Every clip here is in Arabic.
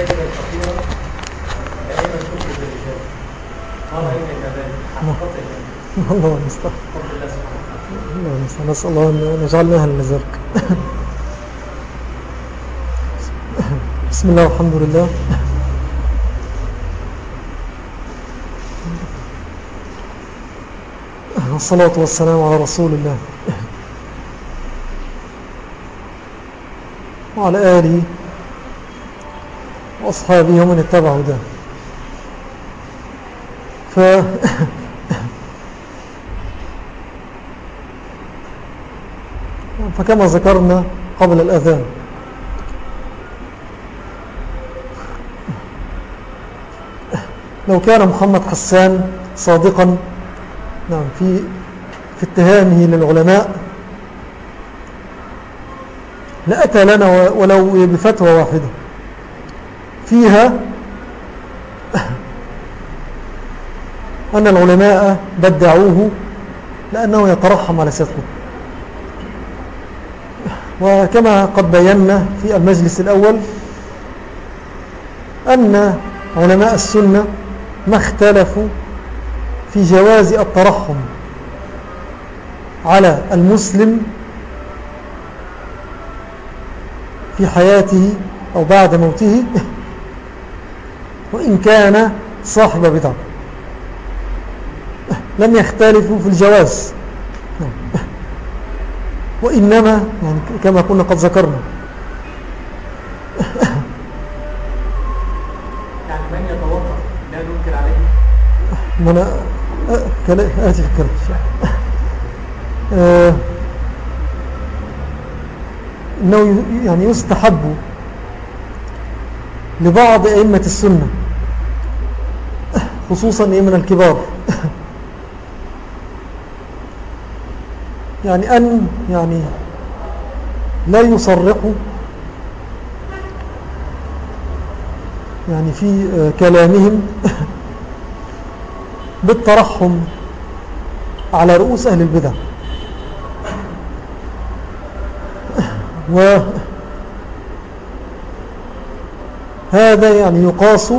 الرجال حقيقة الله المستعان الله المستعان نسأل الله أن نجعلنا أهل لذلك بسم الله والحمد لله والصلاة والسلام على رسول الله وعلى آله وأصحابه ومن اتبعوا ده. ف فكما ذكرنا قبل الأذان. لو كان محمد حسان صادقا نعم في في اتهامه للعلماء لأتى لنا ولو بفتوى واحدة. فيها أن العلماء بدعوه لأنه يترحم على سيد وكما قد بينا في المجلس الأول أن علماء السنة ما اختلفوا في جواز الترحم على المسلم في حياته أو بعد موته. وإن كان صاحب بدعة لم يختلفوا في الجواز. وإنما يعني كما كنا قد ذكرنا. يعني من يتوقف؟ لا ننكر عليه. ما أنا آتي في الكلام آه إنه يعني يستحب لبعض أئمة السنة خصوصا من الكبار. يعني أن يعني لا يصرحوا يعني في كلامهم بالترحم على رؤوس أهل البدع. وهذا يعني يقاس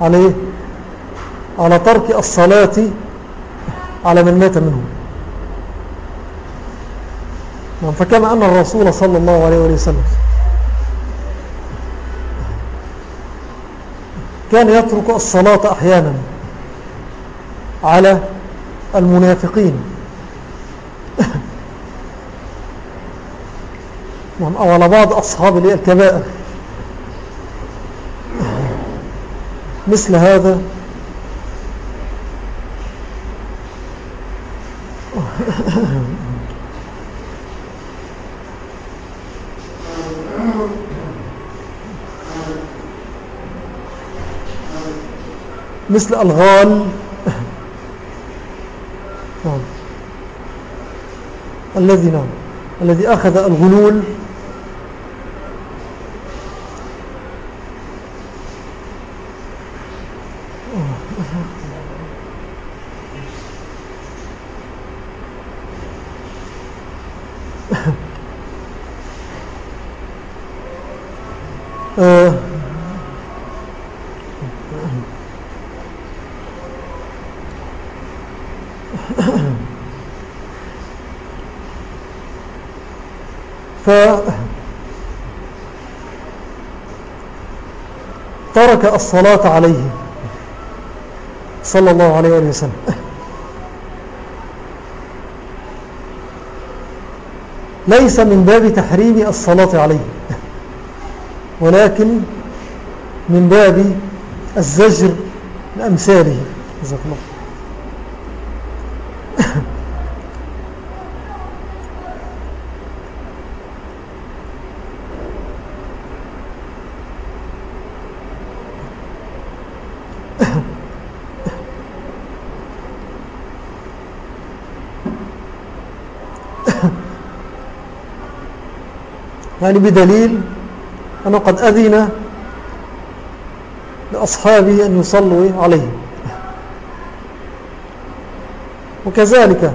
عليه على ترك الصلاة على من مات منهم. نعم فكما أن الرسول صلى الله عليه وسلم كان يترك الصلاة أحيانا على المنافقين. نعم أو على بعض أصحاب الكبائر. مثل هذا. مثل الغال. نعم. الذي نعم. الذي أخذ الغلول. آه ف ترك الصلاة عليه. صلى الله عليه وسلم. ليس من باب تحريم الصلاة عليه ولكن من باب الزجر لأمثاله. جزاك الله. يعني بدليل أنه قد أذن لأصحابه أن يصلوا عليه. وكذلك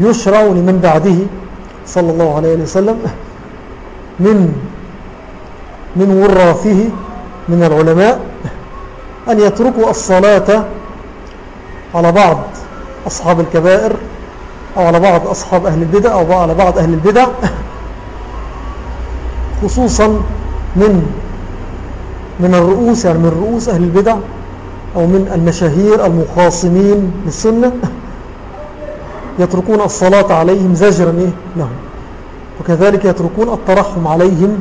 يشرع لمن بعده صلى الله عليه وسلم من من وراثه من العلماء أن يتركوا الصلاة على بعض أصحاب الكبائر أو على بعض أصحاب أهل البدع أو على بعض أهل البدع. خصوصا من من الرؤوس يعني من رؤوس أهل البدع أو من المشاهير المخاصمين للسنة يتركون الصلاة عليهم زجرا إيه؟ لهم وكذلك يتركون الترحم عليهم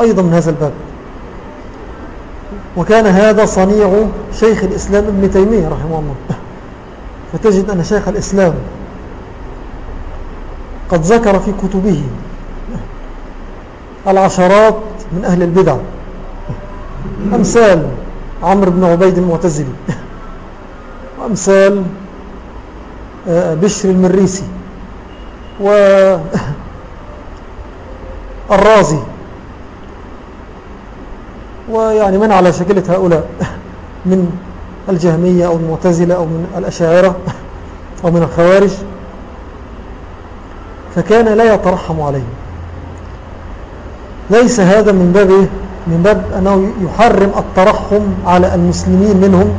أيضا من هذا الباب. وكان هذا صنيع شيخ الإسلام ابن تيمية رحمه الله. فتجد أن شيخ الإسلام قد ذكر في كتبه العشرات من أهل البدع. أمثال عمرو بن عبيد المعتزلي. وأمثال آه، بشر المريسي. والرازي ويعني من على شكلة هؤلاء؟ من الجهمية أو المعتزلة أو من الأشاعرة أو من الخوارج. فكان لا يترحم عليهم. ليس هذا من باب إيه؟ من باب أنه يحرم الترحم على المسلمين منهم.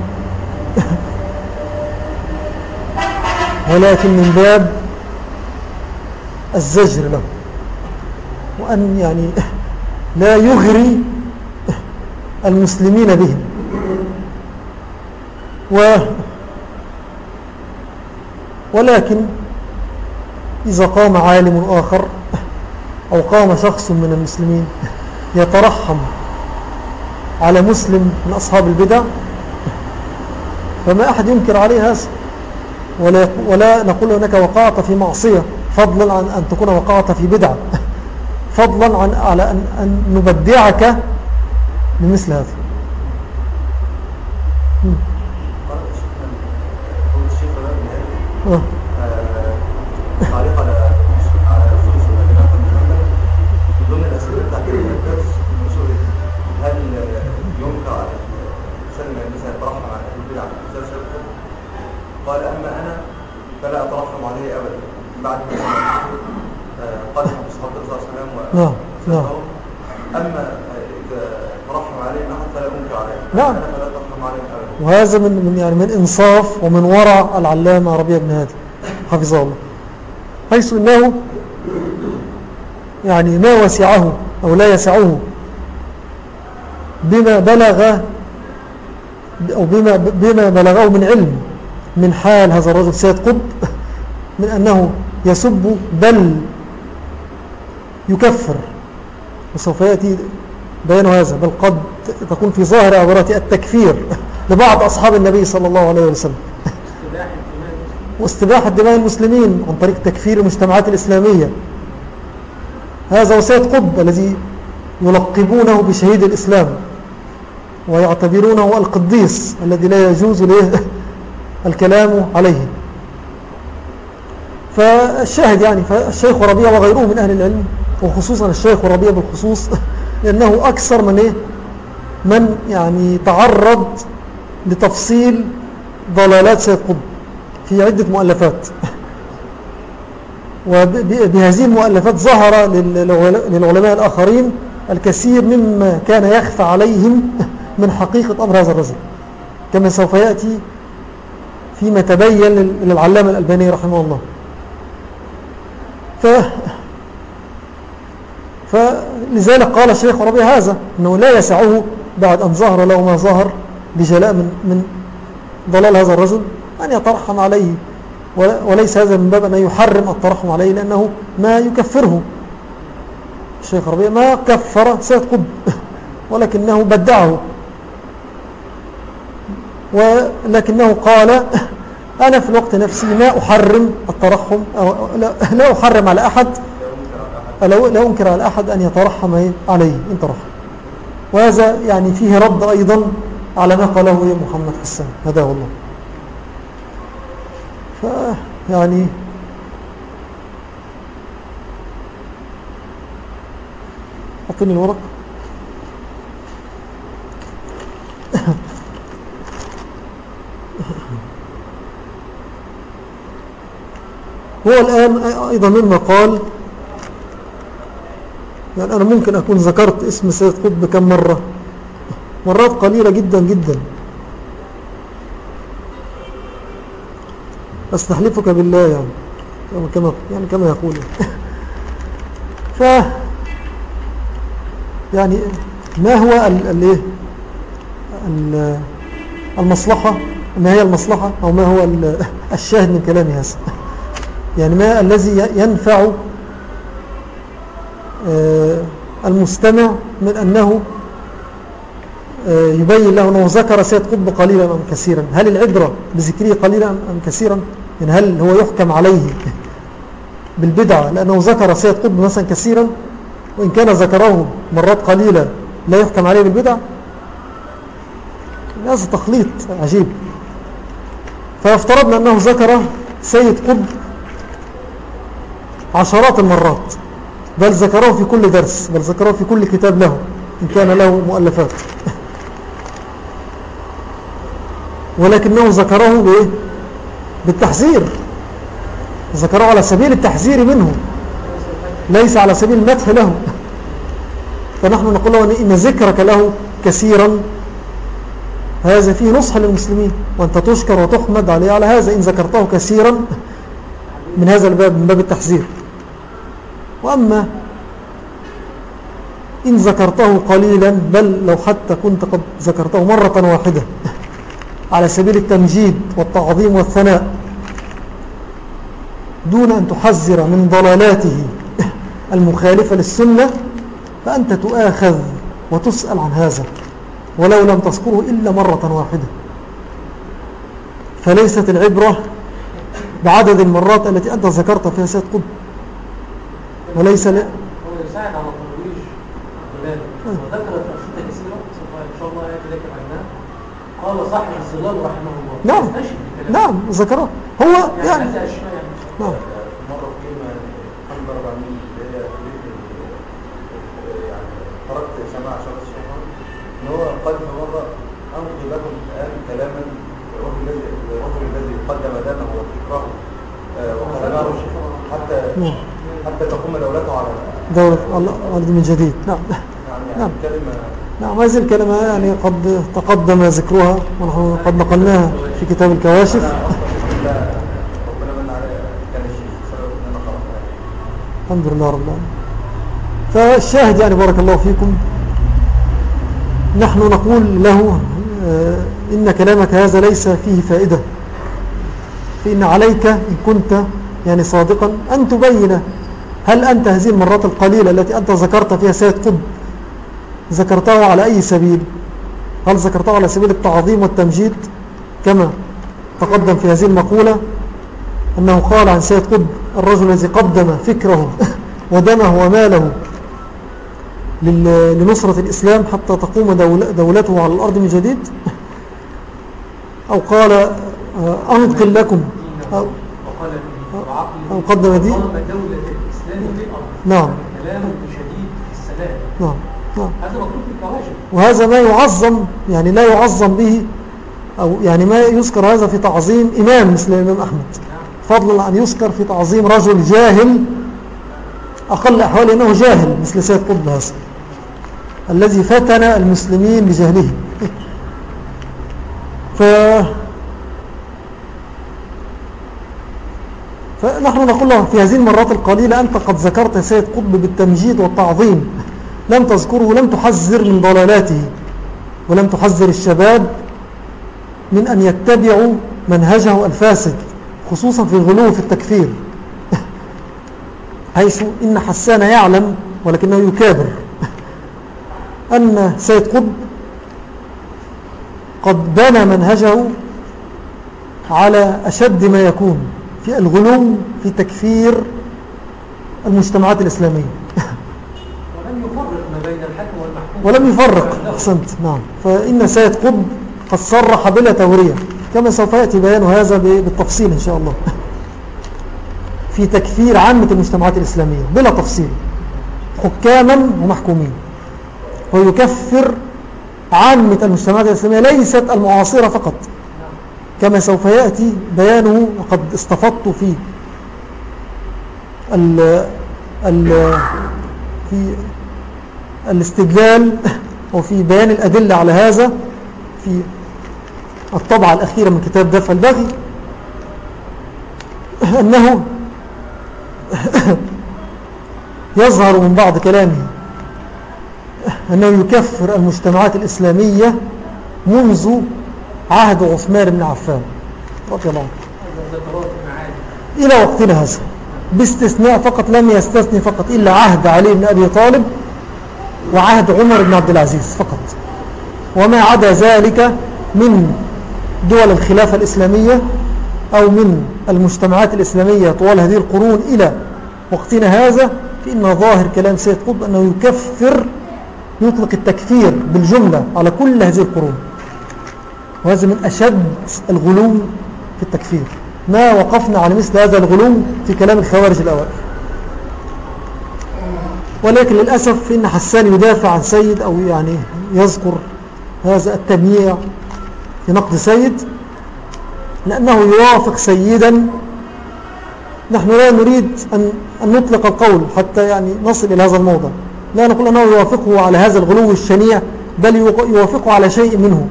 ولكن من باب الزجر له. وأن يعني لا يغري المسلمين بهم. و ولكن إذا قام عالم آخر أو قام شخص من المسلمين يترحم على مسلم من أصحاب البدع فما أحد ينكر عليه هذا ولا, ولا نقول أنك وقعت في معصية فضلا عن أن تكون وقعت في بدعة فضلا عن على أن, أن نبدعك بمثل هذا آه. تعليق على على الفلوس من ضمن الاسئله بتاعت الدرس المنشور هل ينكر على الانسان ان مثلا يترحم على أهل البدع في شركه قال اما أنا فلا اترحم عليه ابدا بعد ما قال اصحاب الرسول صلى الله عليه وسلم نعم نعم اما اذا ترحم عليه احد فلا انكر عليه نعم. أنا فلا اترحم عليه ابدا وهذا من من يعني من إنصاف ومن ورع العلامة ربيع بن هادي حفظه الله. حيث أنه يعني ما وسعه أو لا يسعه بما بلغ أو بما, بما بلغه من علم من حال هذا الرجل سيد قطب من أنه يسب بل يكفر. وسوف يأتي بيان هذا بل قد تكون في ظاهر عبارات التكفير. لبعض أصحاب النبي صلى الله عليه وسلم. واستباحة دماء المسلمين عن طريق تكفير المجتمعات الإسلامية. هذا وسيد قطب الذي يلقبونه بشهيد الإسلام ويعتبرونه القديس الذي لا يجوز له الكلام عليه. فالشاهد يعني فالشيخ ربيع وغيره من أهل العلم وخصوصا الشيخ ربيع بالخصوص لأنه أكثر من إيه؟ من يعني تعرض لتفصيل ضلالات سيد قطب في عدة مؤلفات. وبهذه المؤلفات ظهر للعلماء الآخرين الكثير مما كان يخفى عليهم من حقيقة أمر هذا الرجل. كما سوف يأتي فيما تبين للعلامة الألباني رحمه الله. ف فلذلك قال الشيخ ربيع هذا أنه لا يسعه بعد أن ظهر له ما ظهر بجلاء من, من ضلال هذا الرجل أن يترحم عليه. وليس هذا من باب أن يحرم الترحم عليه لأنه ما يكفره. الشيخ ربيع ما كفر سيد قطب ولكنه بدعه. ولكنه قال أنا في الوقت نفسي ما أحرم الترحم أو لا أحرم على أحد لا أنكر على أحد أن يترحم عليه إن ترحم وهذا يعني فيه رد أيضا على ما قاله محمد حسان هذا هو الله. فيعني أعطني الورق. هو الآن أيضا مما قال يعني أنا ممكن أكون ذكرت اسم سيد قطب كم مرة. مرات قليلة جدا جدا. أستحلفك بالله يعني. كما, يعني كما يقول. ف يعني ما هو ال ال المصلحة؟ ما هي المصلحة؟ أو ما هو الشاهد من كلامي هذا؟ يعني ما الذي ينفع آه، المستمع من أنه يبين له أنه ذكر سيد قطب قليلا أم كثيرا. هل العبرة بذكره قليلا أم كثيرا؟ يعني هل هو يحكم عليه بالبدعة لأنه ذكر سيد قطب مثلا كثيرا؟ وإن كان ذكره مرات قليلة لا يحكم عليه بالبدع هذا تخليط عجيب. فافترضنا أنه ذكر سيد قطب عشرات المرات. بل ذكره في كل درس بل ذكره في كل كتاب له إن كان له مؤلفات. ولكنه ذكره بإيه؟ بالتحذير. ذكره على سبيل التحذير منه. ليس على سبيل المدح له. فنحن نقول له إن ذكرك له كثيرا. هذا فيه نصح للمسلمين. وأنت تشكر وتحمد عليه على هذا إن ذكرته كثيرا من هذا الباب من باب التحذير. وأما إن ذكرته قليلا بل لو حتى كنت قد ذكرته مرة واحدة. على سبيل التمجيد والتعظيم والثناء دون أن تحذر من ضلالاته المخالفة للسنة فأنت تؤاخذ وتسأل عن هذا ولو لم تذكره إلا مرة واحدة. فليست العبرة بعدد المرات التي أنت ذكرت فيها سيد قطب وليس ل... هو يساعد على ترويج بلاده وذكر الأنشطة كثيرة سوف إن شاء الله يأتي ذكر عنها قال صاحب الظلال رحمه الله. نعم. نعم ذكره هو يعني, نعم. اللي هي يعني تركت سماع شرط الشيطان إن هو قال في مرة انقل لكم الآن كلاما الرجل الذي الرجل الذي قدم دمه وفكره آه، وقدمه حتى نعم. حتى تقوم دولته على دولة الله من جديد. نعم. يعني, نعم. يعني كلمة نعم هذه الكلمة يعني قد تقدم ذكرها ونحن قد نقلناها في كتاب الكواشف. الحمد لله رب العالمين. فالشاهد يعني بارك الله فيكم. نحن نقول له آه، إن كلامك هذا ليس فيه فائدة. فإن عليك إن كنت يعني صادقا أن تبين هل أنت هذه المرات القليلة التي أنت ذكرت فيها سيد قطب ذكرته على أي سبيل؟ هل ذكرته على سبيل التعظيم والتمجيد؟ كما تقدم في هذه المقولة أنه قال عن سيد قطب الرجل الذي قدم فكره ودمه وماله لنصرة الإسلام حتى تقوم دول- دولته على الأرض من جديد؟ أو قال آه، أنقل لكم. أو, أو قدم دي. نعم. كلام شديد في السلام. نعم. نعم. وهذا ما يعظم يعني لا يعظم به أو يعني ما يذكر هذا في تعظيم إمام مثل الإمام أحمد. فضلا أن يذكر في تعظيم رجل جاهل أقل أحوال أنه جاهل مثل سيد قطب هذا الذي فتن المسلمين بجهله. ف فنحن نقول له في هذه المرات القليلة أنت قد ذكرت سيد قطب بالتمجيد والتعظيم. لم تذكره لم تحذر من ضلالاته ولم تحذر الشباب من أن يتبعوا منهجه الفاسد خصوصا في الغلو في التكفير. حيث إن حسان يعلم ولكنه يكابر. أن سيد قطب قد بنى منهجه على أشد ما يكون في الغلو في تكفير المجتمعات الإسلامية ولم يفرق ما بين الحكم والمحكوم ولم يفرق. أحسنت. نعم. فإن سيد قطب قد صرح بلا تورية. كما سوف يأتي بيان هذا بالتفصيل إن شاء الله. في تكفير عامة المجتمعات الإسلامية. بلا تفصيل. حكاما ومحكومين. ويكفر عامة المجتمعات الإسلامية. ليست المعاصرة فقط. كما سوف يأتي بيانه وقد استفدت فيه ال ال في الاستدلال وفي بيان الأدلة على هذا في الطبعة الأخيرة من كتاب دفع البغي أنه يظهر من بعض كلامه أنه يكفر المجتمعات الإسلامية منذ عهد عثمان بن عفان رضي الله عنه. إلى وقتنا هذا باستثناء فقط لم يستثني فقط إلا عهد علي بن أبي طالب وعهد عمر بن عبد العزيز فقط. وما عدا ذلك من دول الخلافة الإسلامية أو من المجتمعات الإسلامية طوال هذه القرون إلى وقتنا هذا فإن ظاهر كلام سيد قطب أنه يكفر يطلق التكفير بالجملة على كل هذه القرون. وهذا من أشد الغلو في التكفير. ما وقفنا على مثل هذا الغلو في كلام الخوارج الأوائل ولكن للأسف فإن حسان يدافع عن سيد أو يعني يذكر هذا التمييع في نقد سيد لأنه يوافق سيدا. نحن لا نريد أن, أن نطلق القول حتى يعني نصل إلى هذا الموضع لا نقول أنه يوافقه على هذا الغلو الشنيع بل يوافقه على شيء منه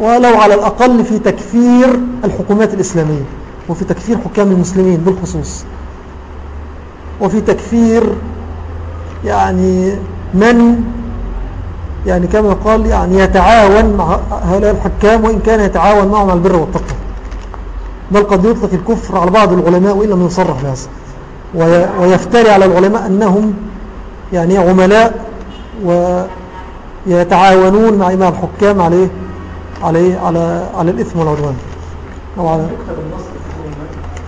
ولو على الأقل في تكفير الحكومات الإسلامية وفي تكفير حكام المسلمين بالخصوص وفي تكفير يعني من يعني كما قال يعني يتعاون مع هؤلاء الحكام وإن كان يتعاون معهم على البر والتقوى. بل قد يطلق الكفر على بعض العلماء وإن لم يصرح بهذا. ويفتري على العلماء أنهم يعني عملاء ويتعاونون مع إمام الحكام عليه عليه على على الإثم والعدوان. أو على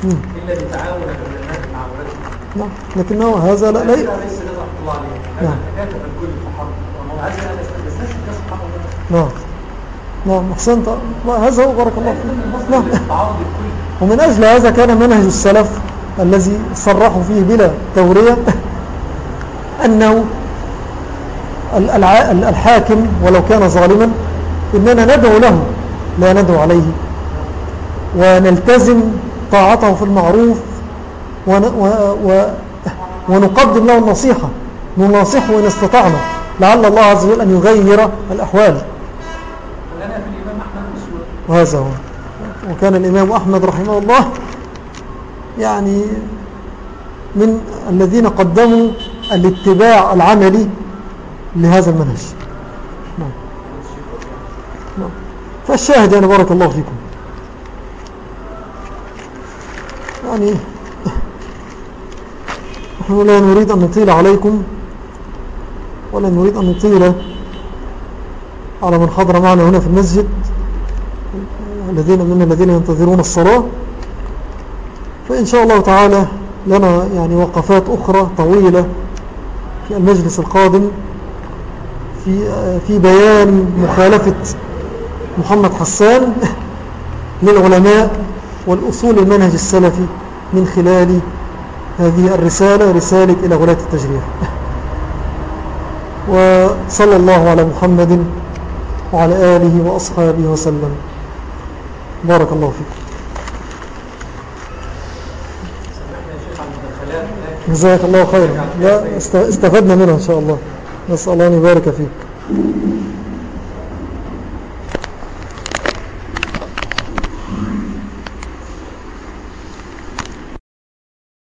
إلا بتعاون نعم لكنه هذا لا لا الله عليه. نعم. كاتب الكل فحق وهو عايز نعم. نعم. أحسنت. هذا هو بارك الله فيك. نعم. ومن أجل هذا كان منهج السلف الذي صرحوا فيه بلا تورية أنه الحاكم ولو كان ظالما إننا ندعو له لا ندعو عليه. ونلتزم طاعته في المعروف ونقدم له النصيحة. نناصحه إن استطعنا لعل الله عز وجل أن يغير الأحوال. وهذا هو. وكان الإمام أحمد رحمه الله يعني من الذين قدموا الاتباع العملي لهذا المنهج. نعم. نعم. فالشاهد يعني بارك الله فيكم. يعني نحن لا نريد أن نطيل عليكم. ولا نريد أن نطيل على من حضر معنا هنا في المسجد الذين من الذين ينتظرون الصلاة. فإن شاء الله تعالى لنا يعني وقفات أخرى طويلة في المجلس القادم في, في بيان مخالفة محمد حسان للعلماء والأصول المنهج السلفي من خلال هذه الرسالة رسالة إلى غلاة التجريح. وصلى الله على محمد وعلى آله وأصحابه وسلم. بارك الله فيكم جزاك الله خيرا. استفدنا منها إن شاء الله. نسأل الله أن يبارك فيك.